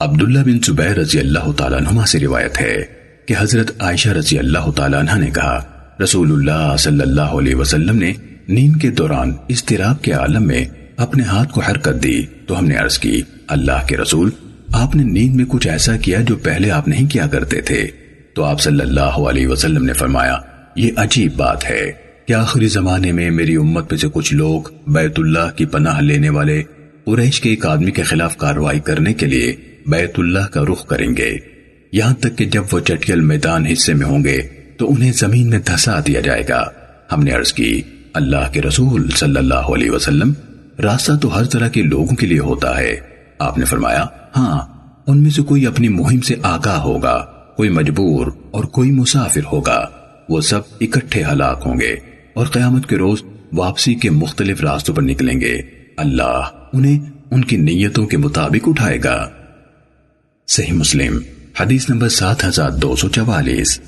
عبداللہ بن زبیر رضی اللہ تعالیٰ عنہ سے روایت ہے کہ حضرت عائشہ رضی اللہ تعالیٰ عنہ نے کہا، رسول اللہ صلی اللہ علیہ وسلم نے نیند کے دوران استراب کے عالم میں اپنے ہاتھ کو حرکت دی تو ہم نے عرض کی، اللہ کے رسول، آپ نے نیند میں کچھ ایسا کیا جو پہلے آپ نہیں کیا کرتے تھے؟ تو آپ صلی اللہ علیہ وسلم نے فرمایا، یہ عجیب بات ہے کہ آخری زمانے میں میری امت میں سے کچھ لوگ بیت اللہ کی پناہ لینے والے قریش کے ایک آدمی کے خلاف کاروائی کرنے کے لیے بیت اللہ کا رخ کریں گے۔ یہاں تک کہ جب وہ چٹیل میدان حصے میں ہوں گے، تو انہیں زمین میں دھسا دیا جائے گا۔ ہم نے عرض کی، اللہ کے رسول صلی اللہ علیہ وسلم راستہ تو ہر طرح کے لوگوں کے لیے ہوتا ہے۔ آپ نے فرمایا ہاں ان میں سے کوئی اپنی مہم سے آگاہ ہوگا، کوئی مجبور اور کوئی مسافر ہوگا۔ وہ سب اکٹھے ہلاک ہوں گے اور قیامت کے روز واپسی کے مختلف راستوں پر نکلیں گے۔ اللہ انہیں ان کی نیتوں کے مطابق اٹھائے گا۔ صحیح مسلم حدیث نمبر 7244